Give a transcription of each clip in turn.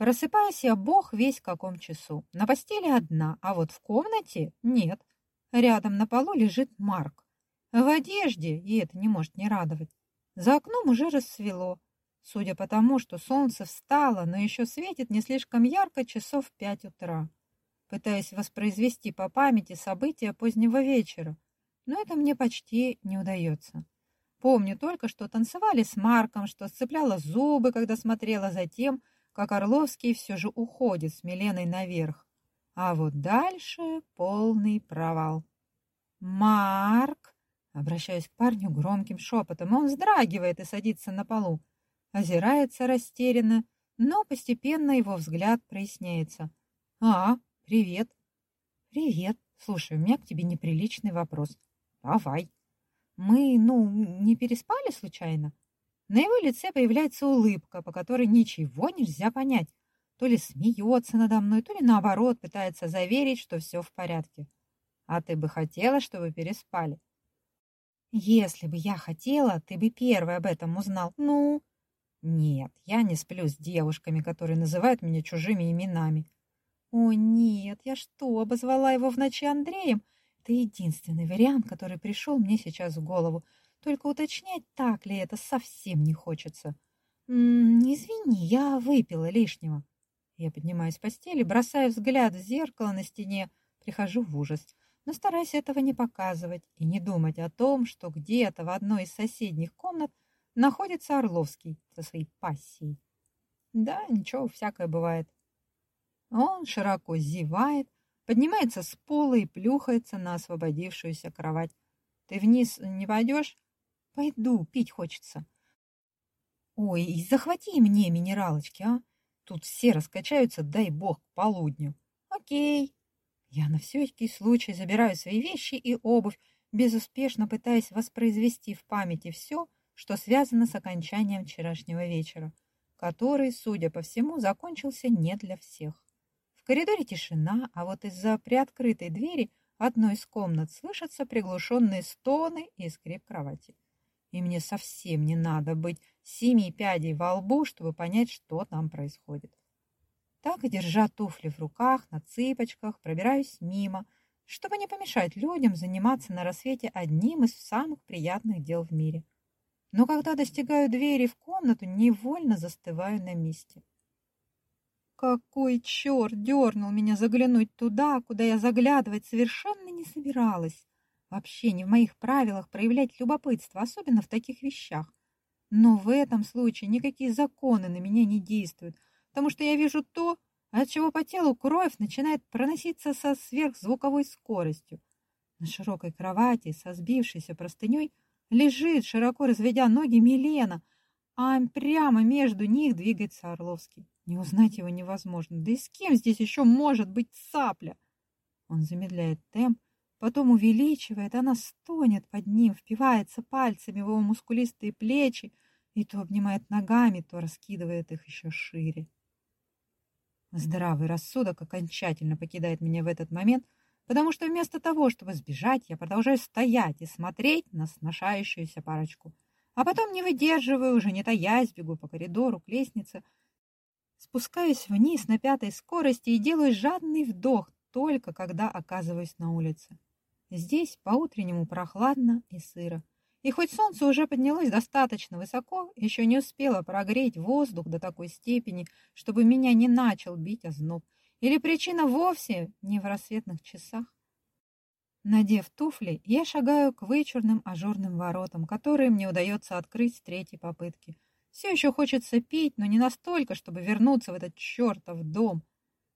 Просыпаюсь я бог весь в каком часу. На постели одна, а вот в комнате нет. Рядом на полу лежит Марк. В одежде, и это не может не радовать. За окном уже рассвело. Судя по тому, что солнце встало, но еще светит не слишком ярко часов пять утра. Пытаюсь воспроизвести по памяти события позднего вечера, но это мне почти не удается. Помню только, что танцевали с Марком, что сцепляла зубы, когда смотрела за тем, как Орловский все же уходит с Миленой наверх. А вот дальше полный провал. «Марк!» Обращаюсь к парню громким шепотом. Он вздрагивает и садится на полу. Озирается растерянно, но постепенно его взгляд проясняется. «А, привет!» «Привет! Слушай, у меня к тебе неприличный вопрос. Давай!» «Мы, ну, не переспали случайно?» На его лице появляется улыбка, по которой ничего нельзя понять. То ли смеется надо мной, то ли наоборот пытается заверить, что все в порядке. А ты бы хотела, чтобы переспали? Если бы я хотела, ты бы первый об этом узнал. Ну? Нет, я не сплю с девушками, которые называют меня чужими именами. О, нет, я что, обозвала его в ночи Андреем? Это единственный вариант, который пришел мне сейчас в голову. Только уточнять, так ли это, совсем не хочется. «М -м, извини, я выпила лишнего. Я поднимаюсь с постели, бросаю взгляд в зеркало на стене, прихожу в ужас, но стараюсь этого не показывать и не думать о том, что где-то в одной из соседних комнат находится Орловский со своей пассией. Да, ничего, всякое бывает. Он широко зевает, поднимается с пола и плюхается на освободившуюся кровать. Ты вниз не пойдешь? Пойду, пить хочется. Ой, захвати мне минералочки, а? Тут все раскачаются, дай бог, к полудню. Окей. Я на всякий случай забираю свои вещи и обувь, безуспешно пытаясь воспроизвести в памяти все, что связано с окончанием вчерашнего вечера, который, судя по всему, закончился не для всех. В коридоре тишина, а вот из-за приоткрытой двери одной из комнат слышатся приглушенные стоны и скрип кровати и мне совсем не надо быть семи пядей во лбу, чтобы понять, что там происходит. Так, держа туфли в руках, на цыпочках, пробираюсь мимо, чтобы не помешать людям заниматься на рассвете одним из самых приятных дел в мире. Но когда достигаю двери в комнату, невольно застываю на месте. Какой черт дернул меня заглянуть туда, куда я заглядывать совершенно не собиралась. Вообще не в моих правилах проявлять любопытство, особенно в таких вещах. Но в этом случае никакие законы на меня не действуют, потому что я вижу то, от чего по телу кровь начинает проноситься со сверхзвуковой скоростью. На широкой кровати со сбившейся простыней лежит, широко разведя ноги, Милена, а прямо между них двигается Орловский. Не узнать его невозможно. Да и с кем здесь еще может быть цапля? Он замедляет темп, потом увеличивает, она стонет под ним, впивается пальцами в его мускулистые плечи и то обнимает ногами, то раскидывает их еще шире. Здравый рассудок окончательно покидает меня в этот момент, потому что вместо того, чтобы сбежать, я продолжаю стоять и смотреть на сношающуюся парочку. А потом не выдерживаю, уже не таясь, бегу по коридору к лестнице, спускаюсь вниз на пятой скорости и делаю жадный вдох, только когда оказываюсь на улице. Здесь по-утреннему прохладно и сыро. И хоть солнце уже поднялось достаточно высоко, еще не успело прогреть воздух до такой степени, чтобы меня не начал бить озноб. Или причина вовсе не в рассветных часах. Надев туфли, я шагаю к вычурным ажурным воротам, которые мне удается открыть с третьей попытки. Все еще хочется пить, но не настолько, чтобы вернуться в этот чертов дом.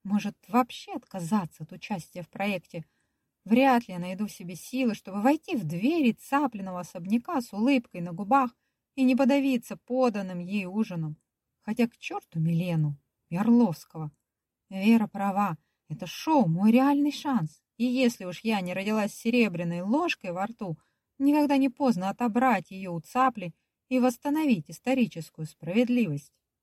Может, вообще отказаться от участия в проекте – Вряд ли я найду в себе силы, чтобы войти в двери цапленного особняка с улыбкой на губах и не подавиться поданным ей ужином. Хотя к черту Милену и Орловского. Вера права, это шоу мой реальный шанс. И если уж я не родилась с серебряной ложкой во рту, никогда не поздно отобрать ее у цапли и восстановить историческую справедливость.